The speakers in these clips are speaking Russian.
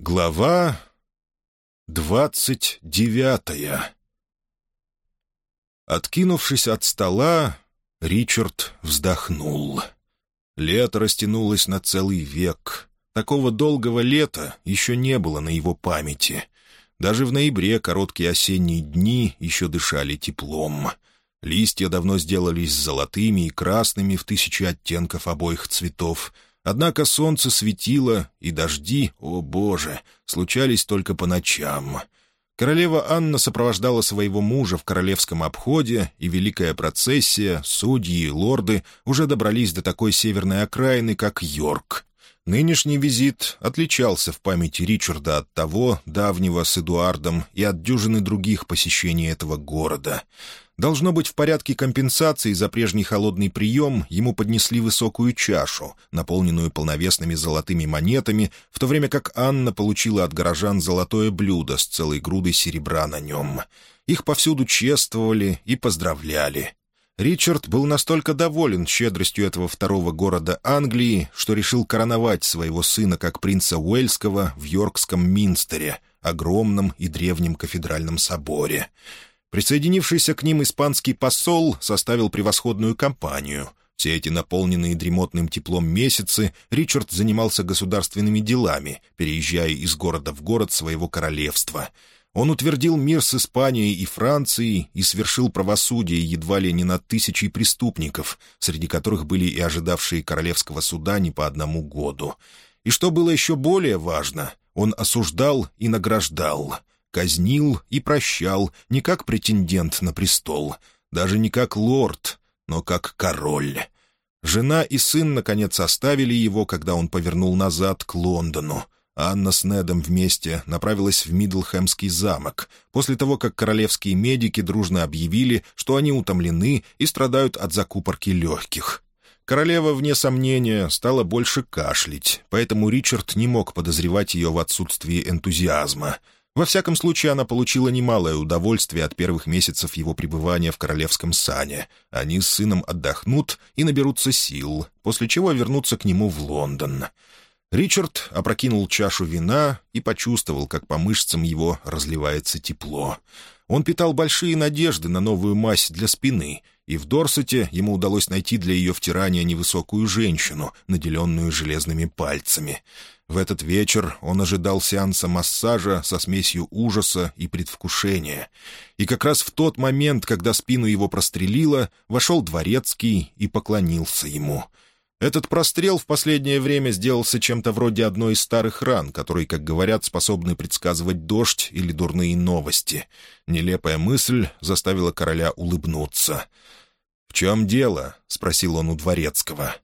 Глава двадцать девятая Откинувшись от стола, Ричард вздохнул. Лето растянулось на целый век. Такого долгого лета еще не было на его памяти. Даже в ноябре короткие осенние дни еще дышали теплом. Листья давно сделались золотыми и красными в тысячи оттенков обоих цветов — Однако солнце светило, и дожди, о боже, случались только по ночам. Королева Анна сопровождала своего мужа в королевском обходе, и великая процессия, судьи и лорды уже добрались до такой северной окраины, как Йорк. Нынешний визит отличался в памяти Ричарда от того, давнего с Эдуардом, и от дюжины других посещений этого города — Должно быть, в порядке компенсации за прежний холодный прием ему поднесли высокую чашу, наполненную полновесными золотыми монетами, в то время как Анна получила от горожан золотое блюдо с целой грудой серебра на нем. Их повсюду чествовали и поздравляли. Ричард был настолько доволен щедростью этого второго города Англии, что решил короновать своего сына как принца Уэльского в Йоркском Минстере, огромном и древнем кафедральном соборе. Присоединившийся к ним испанский посол составил превосходную компанию. Все эти наполненные дремотным теплом месяцы Ричард занимался государственными делами, переезжая из города в город своего королевства. Он утвердил мир с Испанией и Францией и свершил правосудие едва ли не над тысячей преступников, среди которых были и ожидавшие королевского суда не по одному году. И что было еще более важно, он осуждал и награждал — казнил и прощал не как претендент на престол, даже не как лорд, но как король. Жена и сын, наконец, оставили его, когда он повернул назад к Лондону. Анна с Недом вместе направилась в Мидлхэмский замок, после того, как королевские медики дружно объявили, что они утомлены и страдают от закупорки легких. Королева, вне сомнения, стала больше кашлять, поэтому Ричард не мог подозревать ее в отсутствии энтузиазма — во всяком случае, она получила немалое удовольствие от первых месяцев его пребывания в королевском сане. Они с сыном отдохнут и наберутся сил, после чего вернутся к нему в Лондон. Ричард опрокинул чашу вина и почувствовал, как по мышцам его разливается тепло. Он питал большие надежды на новую мазь для спины, и в Дорсете ему удалось найти для ее втирания невысокую женщину, наделенную железными пальцами — в этот вечер он ожидал сеанса массажа со смесью ужаса и предвкушения. И как раз в тот момент, когда спину его прострелило, вошел дворецкий и поклонился ему. Этот прострел в последнее время сделался чем-то вроде одной из старых ран, которые, как говорят, способны предсказывать дождь или дурные новости. Нелепая мысль заставила короля улыбнуться. «В чем дело?» — спросил он у дворецкого.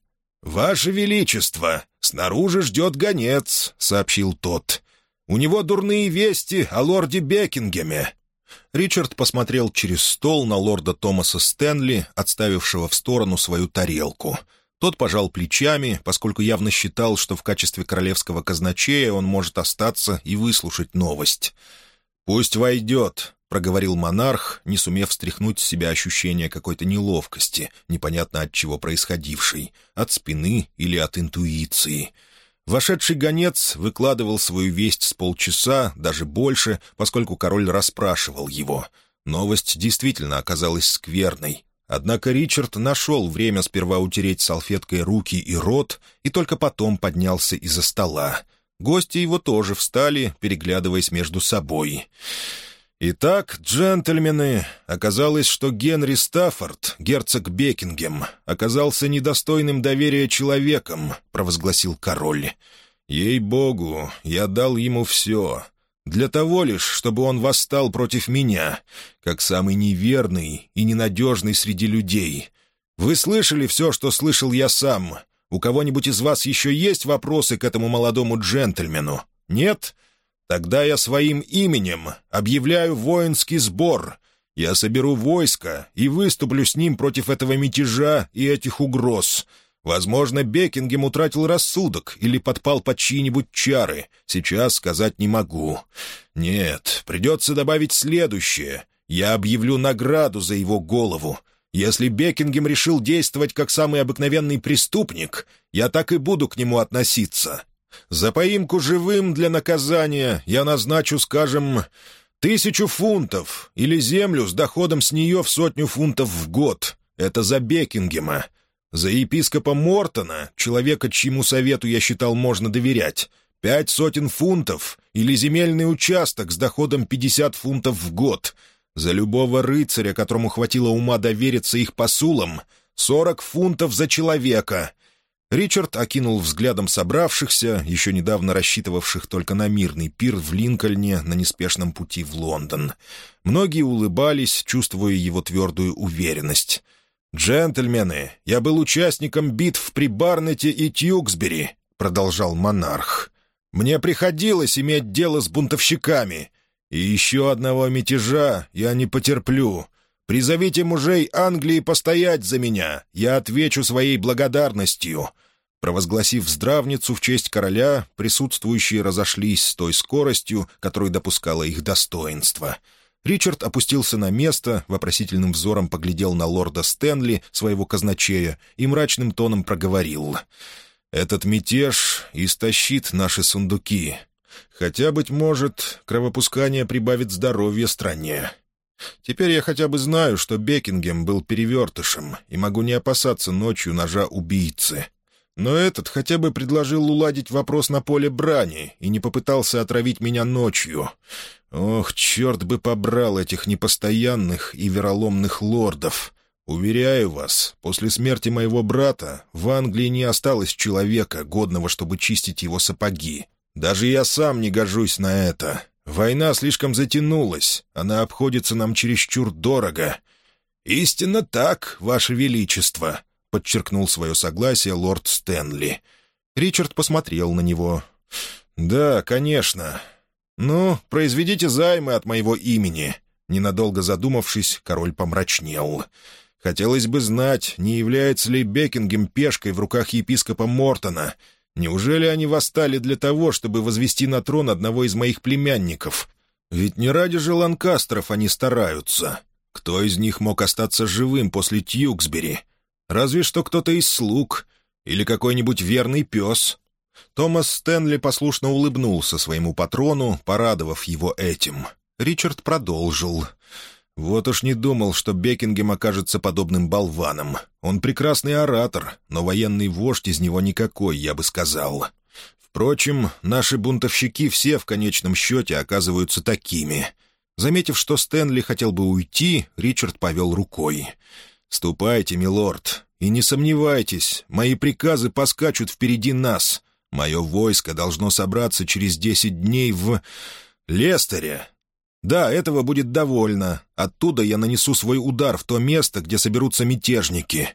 «Ваше Величество, снаружи ждет гонец», — сообщил тот. «У него дурные вести о лорде Бекингеме». Ричард посмотрел через стол на лорда Томаса Стэнли, отставившего в сторону свою тарелку. Тот пожал плечами, поскольку явно считал, что в качестве королевского казначея он может остаться и выслушать новость. «Пусть войдет», проговорил монарх, не сумев стряхнуть с себя ощущение какой-то неловкости, непонятно от чего происходившей, от спины или от интуиции. Вошедший гонец выкладывал свою весть с полчаса, даже больше, поскольку король расспрашивал его. Новость действительно оказалась скверной. Однако Ричард нашел время сперва утереть салфеткой руки и рот, и только потом поднялся из-за стола. Гости его тоже встали, переглядываясь между собой. Итак, джентльмены, оказалось, что Генри Стаффорд, герцог Бекингем, оказался недостойным доверия человеком, провозгласил король. Ей-богу, я дал ему все. Для того лишь, чтобы он восстал против меня, как самый неверный и ненадежный среди людей. Вы слышали все, что слышал я сам. У кого-нибудь из вас еще есть вопросы к этому молодому джентльмену? Нет? Тогда я своим именем объявляю воинский сбор. Я соберу войско и выступлю с ним против этого мятежа и этих угроз. Возможно, Бекингем утратил рассудок или подпал под чьи-нибудь чары. Сейчас сказать не могу. Нет, придется добавить следующее. Я объявлю награду за его голову. Если Бекингем решил действовать как самый обыкновенный преступник, я так и буду к нему относиться. За поимку живым для наказания я назначу, скажем, тысячу фунтов или землю с доходом с нее в сотню фунтов в год. Это за Бекингема. За епископа Мортона, человека, чьему совету я считал можно доверять, пять сотен фунтов или земельный участок с доходом 50 фунтов в год. За любого рыцаря, которому хватило ума довериться их посулам, 40 фунтов за человека — Ричард окинул взглядом собравшихся, еще недавно рассчитывавших только на мирный пир в Линкольне на неспешном пути в Лондон. Многие улыбались, чувствуя его твердую уверенность. «Джентльмены, я был участником битв при Барнете и Тьюксбери», — продолжал монарх. «Мне приходилось иметь дело с бунтовщиками, и еще одного мятежа я не потерплю. Призовите мужей Англии постоять за меня, я отвечу своей благодарностью». Провозгласив здравницу в честь короля, присутствующие разошлись с той скоростью, которую допускало их достоинство. Ричард опустился на место, вопросительным взором поглядел на лорда Стэнли, своего казначея, и мрачным тоном проговорил. «Этот мятеж истощит наши сундуки. Хотя, быть может, кровопускание прибавит здоровье стране. Теперь я хотя бы знаю, что Бекингем был перевертышем, и могу не опасаться ночью ножа убийцы. Но этот хотя бы предложил уладить вопрос на поле брани и не попытался отравить меня ночью. Ох, черт бы побрал этих непостоянных и вероломных лордов. Уверяю вас, после смерти моего брата в Англии не осталось человека, годного, чтобы чистить его сапоги. Даже я сам не гожусь на это. Война слишком затянулась, она обходится нам чересчур дорого. «Истинно так, Ваше Величество», — подчеркнул свое согласие лорд Стэнли. Ричард посмотрел на него. «Да, конечно. Ну, произведите займы от моего имени». Ненадолго задумавшись, король помрачнел. «Хотелось бы знать, не является ли Бекингем пешкой в руках епископа Мортона, Неужели они восстали для того, чтобы возвести на трон одного из моих племянников? Ведь не ради же Ланкастеров они стараются. Кто из них мог остаться живым после Тьюксбери? Разве что кто-то из слуг или какой-нибудь верный пес. Томас Стэнли послушно улыбнулся своему патрону, порадовав его этим. Ричард продолжил. Вот уж не думал, что Бекингем окажется подобным болваном. Он прекрасный оратор, но военный вождь из него никакой, я бы сказал. Впрочем, наши бунтовщики все в конечном счете оказываются такими. Заметив, что Стэнли хотел бы уйти, Ричард повел рукой. «Ступайте, милорд, и не сомневайтесь, мои приказы поскачут впереди нас. Мое войско должно собраться через десять дней в... Лестере, да, этого будет довольно. Оттуда я нанесу свой удар в то место, где соберутся мятежники».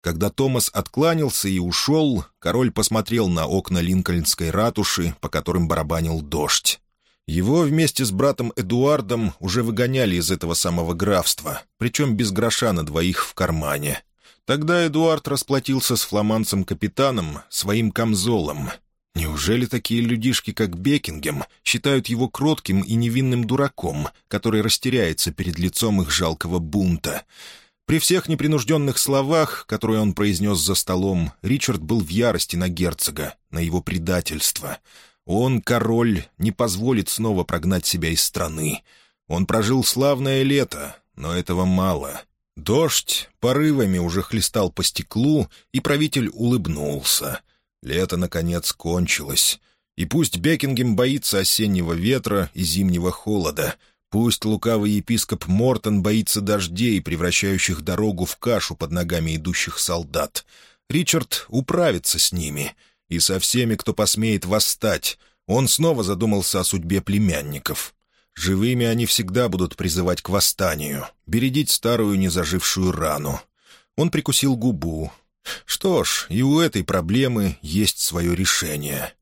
Когда Томас откланялся и ушел, король посмотрел на окна Линкольнской ратуши, по которым барабанил дождь. Его вместе с братом Эдуардом уже выгоняли из этого самого графства, причем без гроша на двоих в кармане. Тогда Эдуард расплатился с фламандцем-капитаном своим камзолом, Неужели такие людишки, как Бекингем, считают его кротким и невинным дураком, который растеряется перед лицом их жалкого бунта? При всех непринужденных словах, которые он произнес за столом, Ричард был в ярости на герцога, на его предательство. Он, король, не позволит снова прогнать себя из страны. Он прожил славное лето, но этого мало. Дождь порывами уже хлестал по стеклу, и правитель улыбнулся — Лето, наконец, кончилось. И пусть Бекингем боится осеннего ветра и зимнего холода, пусть лукавый епископ Мортон боится дождей, превращающих дорогу в кашу под ногами идущих солдат, Ричард управится с ними и со всеми, кто посмеет восстать. Он снова задумался о судьбе племянников. Живыми они всегда будут призывать к восстанию, бередить старую незажившую рану. Он прикусил губу, что ж, и у этой проблемы есть свое решение.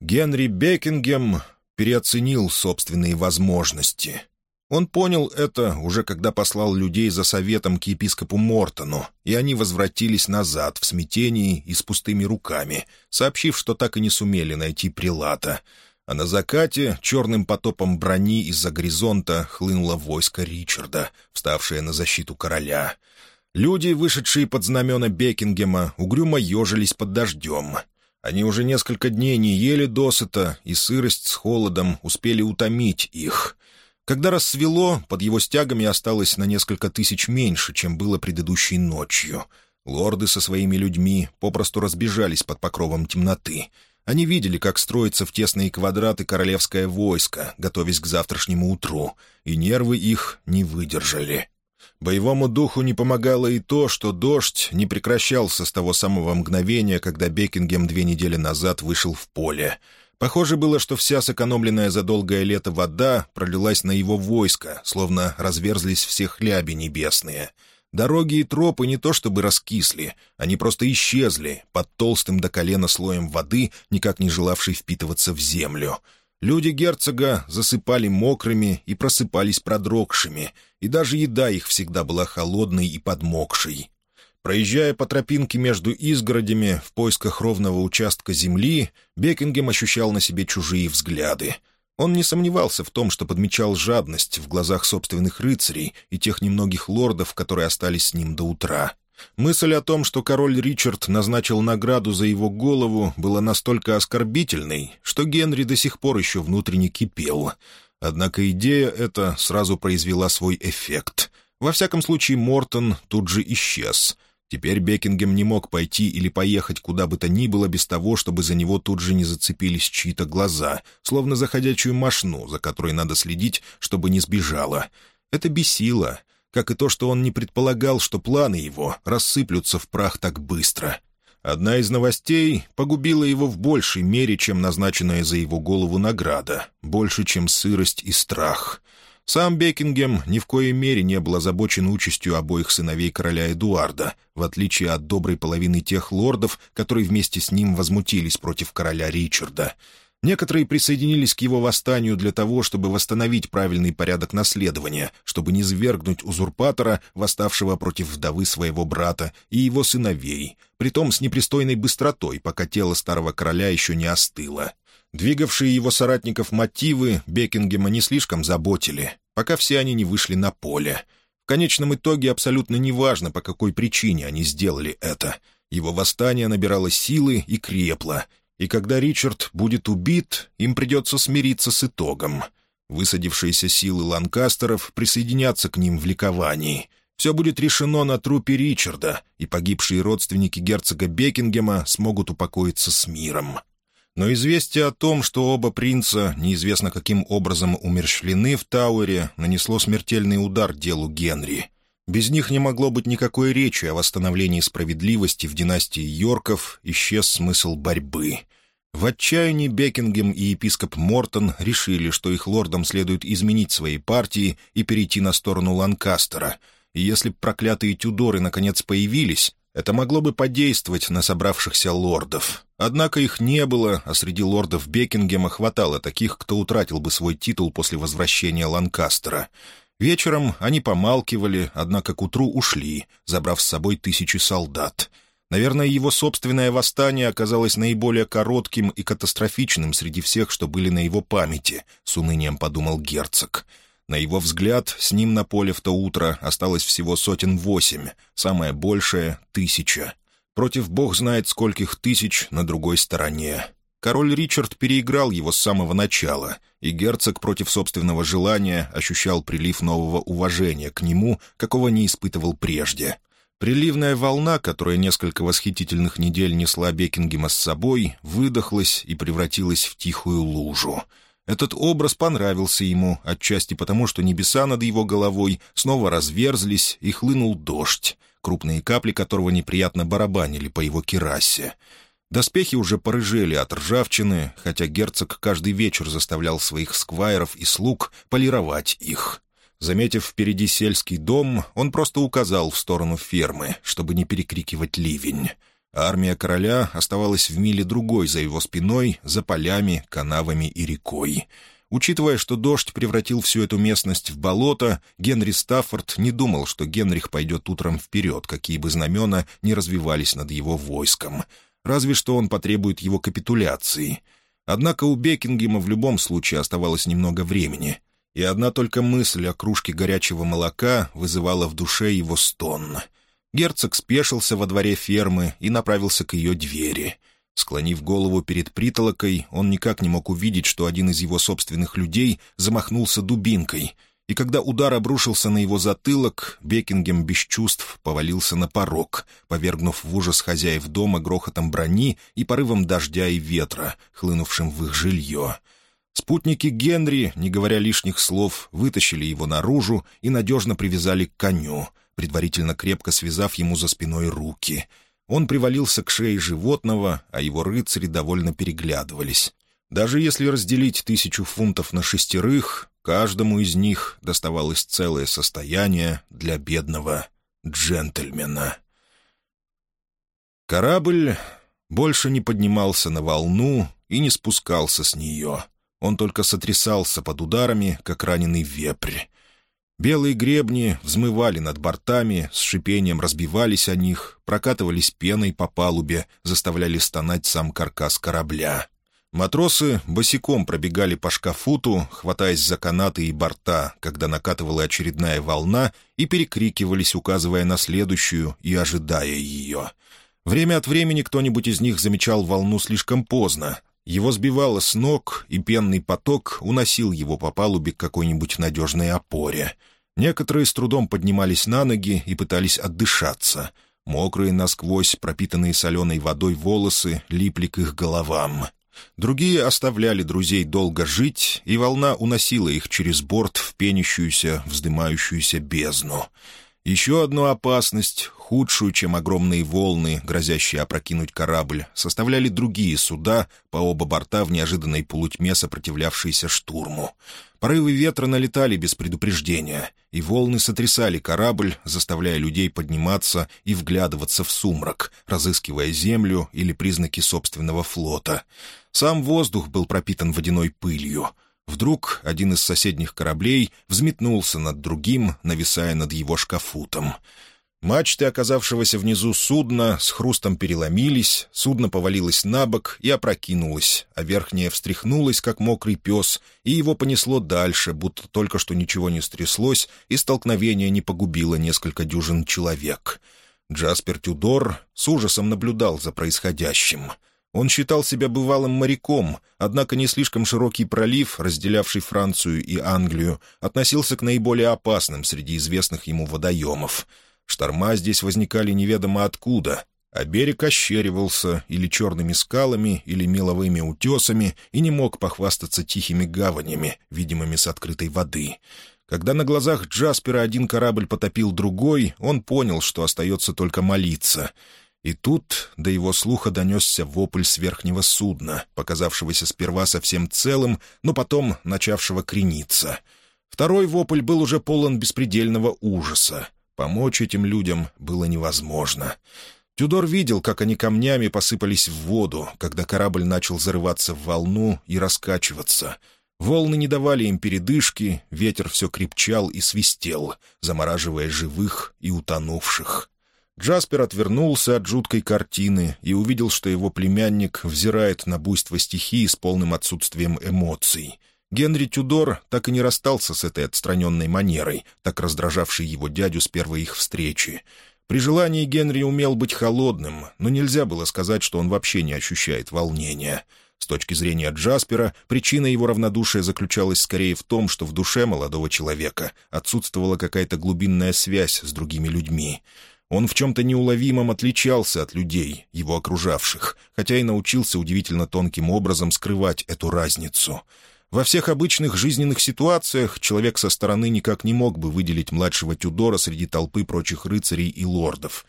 Генри Бекингем переоценил собственные возможности. Он понял это уже когда послал людей за советом к епископу Мортону, и они возвратились назад в смятении и с пустыми руками, сообщив, что так и не сумели найти прилата. А на закате черным потопом брони из-за горизонта хлынуло войско Ричарда, вставшее на защиту короля — Люди, вышедшие под знамена Бекингема, угрюмо ежились под дождем. Они уже несколько дней не ели досыта, и сырость с холодом успели утомить их. Когда рассвело, под его стягами осталось на несколько тысяч меньше, чем было предыдущей ночью. Лорды со своими людьми попросту разбежались под покровом темноты. Они видели, как строится в тесные квадраты королевское войско, готовясь к завтрашнему утру, и нервы их не выдержали. Боевому духу не помогало и то, что дождь не прекращался с того самого мгновения, когда Бекингем две недели назад вышел в поле. Похоже было, что вся сэкономленная за долгое лето вода пролилась на его войско, словно разверзлись все хляби небесные. Дороги и тропы не то чтобы раскисли, они просто исчезли под толстым до колена слоем воды, никак не желавшей впитываться в землю — Люди герцога засыпали мокрыми и просыпались продрогшими, и даже еда их всегда была холодной и подмокшей. Проезжая по тропинке между изгородями в поисках ровного участка земли, Бекингем ощущал на себе чужие взгляды. Он не сомневался в том, что подмечал жадность в глазах собственных рыцарей и тех немногих лордов, которые остались с ним до утра. Мысль о том, что король Ричард назначил награду за его голову, была настолько оскорбительной, что Генри до сих пор еще внутренне кипел. Однако идея эта сразу произвела свой эффект. Во всяком случае, Мортон тут же исчез. Теперь Бекингем не мог пойти или поехать куда бы то ни было без того, чтобы за него тут же не зацепились чьи-то глаза, словно за ходячую мошну, за которой надо следить, чтобы не сбежала. Это бесило — как и то, что он не предполагал, что планы его рассыплются в прах так быстро. Одна из новостей погубила его в большей мере, чем назначенная за его голову награда, больше, чем сырость и страх. Сам Бекингем ни в коей мере не был озабочен участью обоих сыновей короля Эдуарда, в отличие от доброй половины тех лордов, которые вместе с ним возмутились против короля Ричарда — Некоторые присоединились к его восстанию для того, чтобы восстановить правильный порядок наследования, чтобы не свергнуть узурпатора, восставшего против вдовы своего брата и его сыновей, притом с непристойной быстротой, пока тело старого короля еще не остыло. Двигавшие его соратников мотивы Бекингема не слишком заботили, пока все они не вышли на поле. В конечном итоге абсолютно неважно, по какой причине они сделали это. Его восстание набирало силы и крепло, и когда Ричард будет убит, им придется смириться с итогом. Высадившиеся силы ланкастеров присоединятся к ним в ликовании. Все будет решено на трупе Ричарда, и погибшие родственники герцога Бекингема смогут упокоиться с миром. Но известие о том, что оба принца неизвестно каким образом умерщвлены в Тауэре, нанесло смертельный удар делу Генри. Без них не могло быть никакой речи о восстановлении справедливости в династии Йорков, исчез смысл борьбы. В отчаянии Бекингем и епископ Мортон решили, что их лордам следует изменить свои партии и перейти на сторону Ланкастера. И если б проклятые Тюдоры наконец появились, это могло бы подействовать на собравшихся лордов. Однако их не было, а среди лордов Бекингема хватало таких, кто утратил бы свой титул после возвращения Ланкастера — Вечером они помалкивали, однако к утру ушли, забрав с собой тысячи солдат. Наверное, его собственное восстание оказалось наиболее коротким и катастрофичным среди всех, что были на его памяти, — с унынием подумал герцог. На его взгляд, с ним на поле в то утро осталось всего сотен восемь, самое большее — тысяча. Против бог знает скольких тысяч на другой стороне. Король Ричард переиграл его с самого начала, и герцог против собственного желания ощущал прилив нового уважения к нему, какого не испытывал прежде. Приливная волна, которая несколько восхитительных недель несла Бекингема с собой, выдохлась и превратилась в тихую лужу. Этот образ понравился ему, отчасти потому, что небеса над его головой снова разверзлись и хлынул дождь, крупные капли которого неприятно барабанили по его керасе. Доспехи уже порыжели от ржавчины, хотя герцог каждый вечер заставлял своих сквайров и слуг полировать их. Заметив впереди сельский дом, он просто указал в сторону фермы, чтобы не перекрикивать ливень. армия короля оставалась в миле другой за его спиной, за полями, канавами и рекой. Учитывая, что дождь превратил всю эту местность в болото, Генри Стаффорд не думал, что Генрих пойдет утром вперед, какие бы знамена не развивались над его войском — разве что он потребует его капитуляции. Однако у Бекингема в любом случае оставалось немного времени, и одна только мысль о кружке горячего молока вызывала в душе его стон. Герцог спешился во дворе фермы и направился к ее двери. Склонив голову перед притолокой, он никак не мог увидеть, что один из его собственных людей замахнулся дубинкой, и когда удар обрушился на его затылок, Бекингем без чувств повалился на порог, повергнув в ужас хозяев дома грохотом брони и порывом дождя и ветра, хлынувшим в их жилье. Спутники Генри, не говоря лишних слов, вытащили его наружу и надежно привязали к коню, предварительно крепко связав ему за спиной руки — он привалился к шее животного, а его рыцари довольно переглядывались. Даже если разделить тысячу фунтов на шестерых, каждому из них доставалось целое состояние для бедного джентльмена. Корабль больше не поднимался на волну и не спускался с нее. Он только сотрясался под ударами, как раненый вепрь. Белые гребни взмывали над бортами, с шипением разбивались о них, прокатывались пеной по палубе, заставляли стонать сам каркас корабля. Матросы босиком пробегали по шкафуту, хватаясь за канаты и борта, когда накатывала очередная волна, и перекрикивались, указывая на следующую и ожидая ее. Время от времени кто-нибудь из них замечал волну слишком поздно, его сбивало с ног, и пенный поток уносил его по палубе к какой-нибудь надежной опоре. Некоторые с трудом поднимались на ноги и пытались отдышаться. Мокрые насквозь, пропитанные соленой водой волосы, липли к их головам. Другие оставляли друзей долго жить, и волна уносила их через борт в пенящуюся, вздымающуюся бездну. Еще одну опасность, худшую, чем огромные волны, грозящие опрокинуть корабль, составляли другие суда по оба борта в неожиданной полутьме, сопротивлявшиеся штурму. Порывы ветра налетали без предупреждения, и волны сотрясали корабль, заставляя людей подниматься и вглядываться в сумрак, разыскивая землю или признаки собственного флота. Сам воздух был пропитан водяной пылью — Вдруг один из соседних кораблей взметнулся над другим, нависая над его шкафутом. Мачты оказавшегося внизу судна с хрустом переломились, судно повалилось на бок и опрокинулось, а верхняя встряхнулась, как мокрый пес, и его понесло дальше, будто только что ничего не стряслось, и столкновение не погубило несколько дюжин человек. Джаспер Тюдор с ужасом наблюдал за происходящим — он считал себя бывалым моряком, однако не слишком широкий пролив, разделявший Францию и Англию, относился к наиболее опасным среди известных ему водоемов. Шторма здесь возникали неведомо откуда, а берег ощеривался или черными скалами, или меловыми утесами и не мог похвастаться тихими гаванями, видимыми с открытой воды. Когда на глазах Джаспера один корабль потопил другой, он понял, что остается только молиться — и тут до его слуха донесся вопль с верхнего судна, показавшегося сперва совсем целым, но потом начавшего крениться. Второй вопль был уже полон беспредельного ужаса. Помочь этим людям было невозможно. Тюдор видел, как они камнями посыпались в воду, когда корабль начал зарываться в волну и раскачиваться. Волны не давали им передышки, ветер все крепчал и свистел, замораживая живых и утонувших. Джаспер отвернулся от жуткой картины и увидел, что его племянник взирает на буйство стихии с полным отсутствием эмоций. Генри Тюдор так и не расстался с этой отстраненной манерой, так раздражавшей его дядю с первой их встречи. При желании Генри умел быть холодным, но нельзя было сказать, что он вообще не ощущает волнения. С точки зрения Джаспера, причина его равнодушия заключалась скорее в том, что в душе молодого человека отсутствовала какая-то глубинная связь с другими людьми. Он в чем-то неуловимом отличался от людей, его окружавших, хотя и научился удивительно тонким образом скрывать эту разницу. Во всех обычных жизненных ситуациях человек со стороны никак не мог бы выделить младшего Тюдора среди толпы прочих рыцарей и лордов.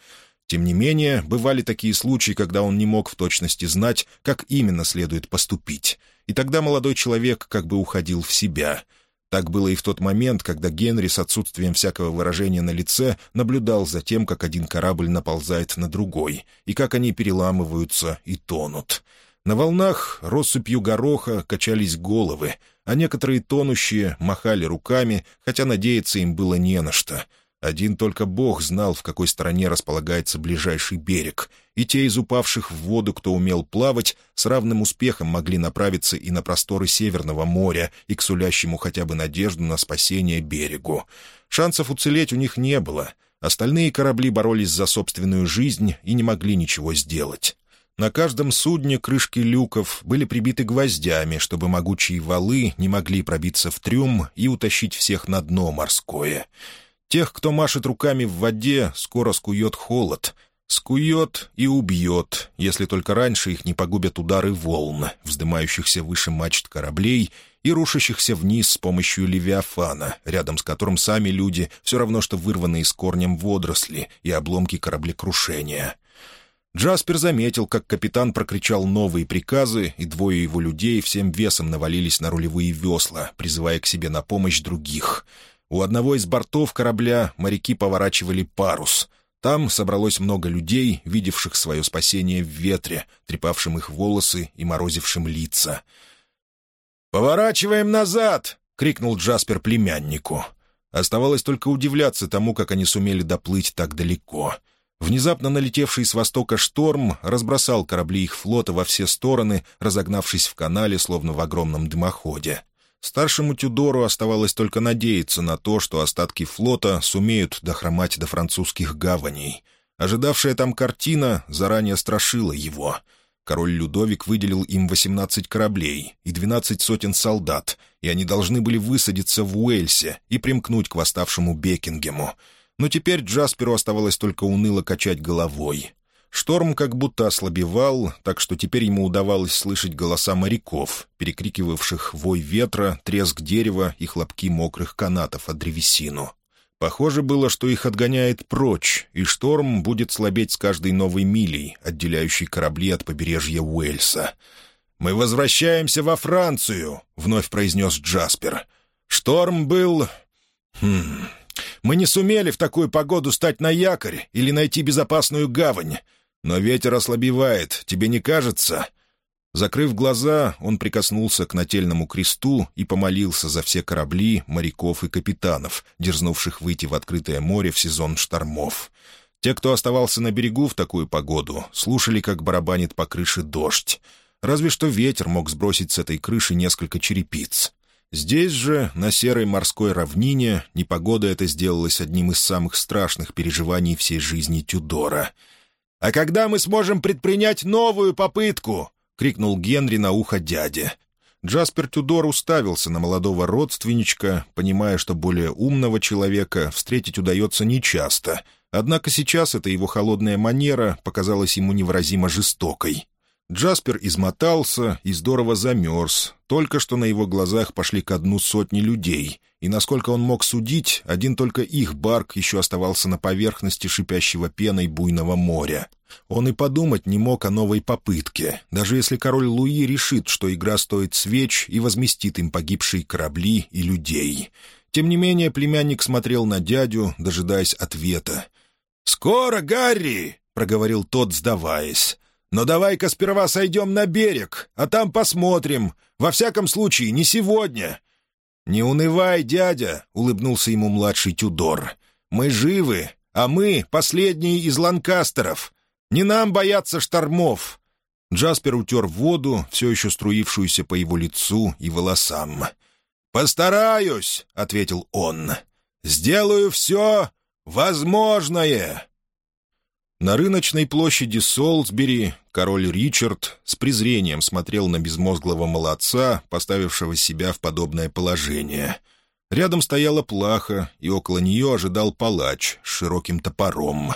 Тем не менее, бывали такие случаи, когда он не мог в точности знать, как именно следует поступить. И тогда молодой человек как бы уходил в себя — так было и в тот момент, когда Генри с отсутствием всякого выражения на лице наблюдал за тем, как один корабль наползает на другой, и как они переламываются и тонут. На волнах россыпью гороха качались головы, а некоторые тонущие махали руками, хотя надеяться им было не на что — один только Бог знал, в какой стороне располагается ближайший берег, и те из упавших в воду, кто умел плавать, с равным успехом могли направиться и на просторы Северного моря, и к сулящему хотя бы надежду на спасение берегу. Шансов уцелеть у них не было. Остальные корабли боролись за собственную жизнь и не могли ничего сделать. На каждом судне крышки люков были прибиты гвоздями, чтобы могучие валы не могли пробиться в трюм и утащить всех на дно морское. Тех, кто машет руками в воде, скоро скует холод. Скует и убьет, если только раньше их не погубят удары волн, вздымающихся выше мачт кораблей и рушащихся вниз с помощью левиафана, рядом с которым сами люди все равно что вырванные с корнем водоросли и обломки кораблекрушения. Джаспер заметил, как капитан прокричал новые приказы, и двое его людей всем весом навалились на рулевые весла, призывая к себе на помощь других. У одного из бортов корабля моряки поворачивали парус. Там собралось много людей, видевших свое спасение в ветре, трепавшим их волосы и морозившим лица. «Поворачиваем назад!» — крикнул Джаспер племяннику. Оставалось только удивляться тому, как они сумели доплыть так далеко — Внезапно налетевший с востока шторм разбросал корабли их флота во все стороны, разогнавшись в канале, словно в огромном дымоходе. Старшему Тюдору оставалось только надеяться на то, что остатки флота сумеют дохромать до французских гаваней. Ожидавшая там картина заранее страшила его. Король Людовик выделил им 18 кораблей и 12 сотен солдат, и они должны были высадиться в Уэльсе и примкнуть к восставшему Бекингему — но теперь Джасперу оставалось только уныло качать головой. Шторм как будто ослабевал, так что теперь ему удавалось слышать голоса моряков, перекрикивавших вой ветра, треск дерева и хлопки мокрых канатов от древесину. Похоже было, что их отгоняет прочь, и шторм будет слабеть с каждой новой милей, отделяющей корабли от побережья Уэльса. «Мы возвращаемся во Францию», — вновь произнес Джаспер. «Шторм был... Хм... Мы не сумели в такую погоду стать на якорь или найти безопасную гавань. Но ветер ослабевает, тебе не кажется?» Закрыв глаза, он прикоснулся к нательному кресту и помолился за все корабли, моряков и капитанов, дерзнувших выйти в открытое море в сезон штормов. Те, кто оставался на берегу в такую погоду, слушали, как барабанит по крыше дождь. Разве что ветер мог сбросить с этой крыши несколько черепиц. Здесь же, на серой морской равнине, непогода это сделалась одним из самых страшных переживаний всей жизни Тюдора. «А когда мы сможем предпринять новую попытку?» — крикнул Генри на ухо дяде. Джаспер Тюдор уставился на молодого родственничка, понимая, что более умного человека встретить удается нечасто. Однако сейчас эта его холодная манера показалась ему невыразимо жестокой. Джаспер измотался и здорово замерз. Только что на его глазах пошли ко дну сотни людей, и, насколько он мог судить, один только их барк еще оставался на поверхности шипящего пеной буйного моря. Он и подумать не мог о новой попытке, даже если король Луи решит, что игра стоит свеч и возместит им погибшие корабли и людей. Тем не менее, племянник смотрел на дядю, дожидаясь ответа. «Скоро, Гарри!» — проговорил тот, сдаваясь. Но давай-ка сперва сойдем на берег, а там посмотрим. Во всяком случае, не сегодня». «Не унывай, дядя», — улыбнулся ему младший Тюдор. «Мы живы, а мы — последние из ланкастеров. Не нам бояться штормов». Джаспер утер воду, все еще струившуюся по его лицу и волосам. «Постараюсь», — ответил он. «Сделаю все возможное». На рыночной площади Солсбери король Ричард с презрением смотрел на безмозглого молодца, поставившего себя в подобное положение. Рядом стояла плаха, и около нее ожидал палач с широким топором.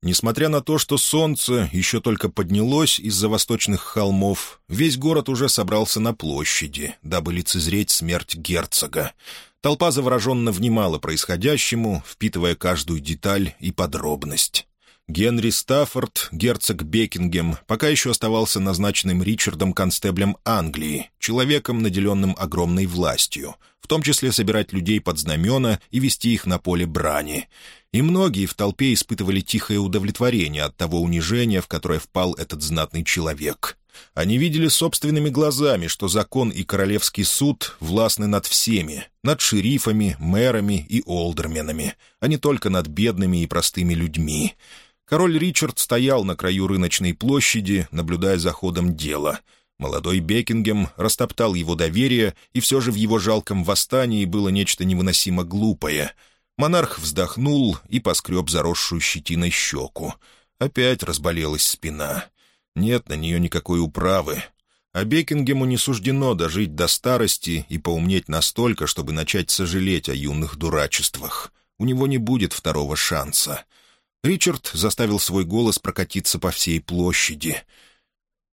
Несмотря на то, что солнце еще только поднялось из-за восточных холмов, весь город уже собрался на площади, дабы лицезреть смерть герцога. Толпа завороженно внимала происходящему, впитывая каждую деталь и подробность. Генри Стаффорд, герцог Бекингем, пока еще оставался назначенным Ричардом констеблем Англии, человеком, наделенным огромной властью, в том числе собирать людей под знамена и вести их на поле брани. И многие в толпе испытывали тихое удовлетворение от того унижения, в которое впал этот знатный человек. Они видели собственными глазами, что закон и королевский суд властны над всеми, над шерифами, мэрами и олдерменами, а не только над бедными и простыми людьми. Король Ричард стоял на краю рыночной площади, наблюдая за ходом дела. Молодой Бекингем растоптал его доверие, и все же в его жалком восстании было нечто невыносимо глупое. Монарх вздохнул и поскреб заросшую щетиной щеку. Опять разболелась спина. Нет на нее никакой управы. А Бекингему не суждено дожить до старости и поумнеть настолько, чтобы начать сожалеть о юных дурачествах. У него не будет второго шанса. Ричард заставил свой голос прокатиться по всей площади.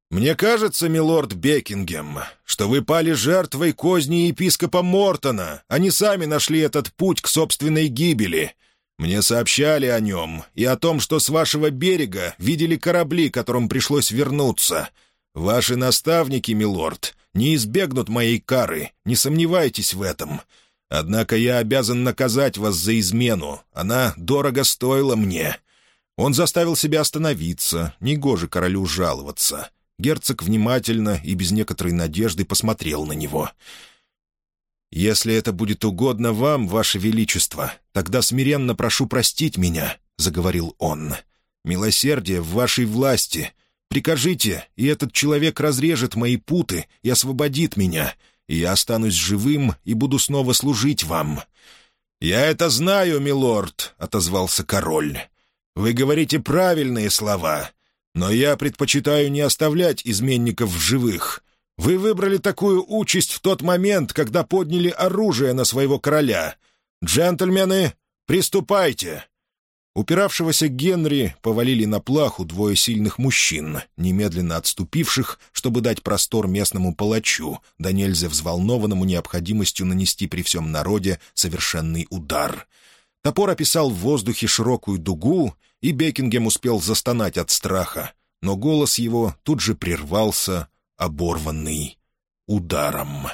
«Мне кажется, милорд Бекингем, что вы пали жертвой козни епископа Мортона. Они сами нашли этот путь к собственной гибели. Мне сообщали о нем и о том, что с вашего берега видели корабли, которым пришлось вернуться. Ваши наставники, милорд, не избегнут моей кары, не сомневайтесь в этом. Однако я обязан наказать вас за измену. Она дорого стоила мне». Он заставил себя остановиться, негоже королю жаловаться. Герцог внимательно и без некоторой надежды посмотрел на него — «Если это будет угодно вам, ваше величество, тогда смиренно прошу простить меня», — заговорил он. «Милосердие в вашей власти. Прикажите, и этот человек разрежет мои путы и освободит меня, и я останусь живым и буду снова служить вам». «Я это знаю, милорд», — отозвался король. «Вы говорите правильные слова, но я предпочитаю не оставлять изменников в живых. Вы выбрали такую участь в тот момент, когда подняли оружие на своего короля. Джентльмены, приступайте!» Упиравшегося Генри повалили на плаху двое сильных мужчин, немедленно отступивших, чтобы дать простор местному палачу, да нельзя взволнованному необходимостью нанести при всем народе совершенный удар. Топор описал в воздухе широкую дугу, и Бекингем успел застонать от страха, но голос его тут же прервался, оборванный ударом.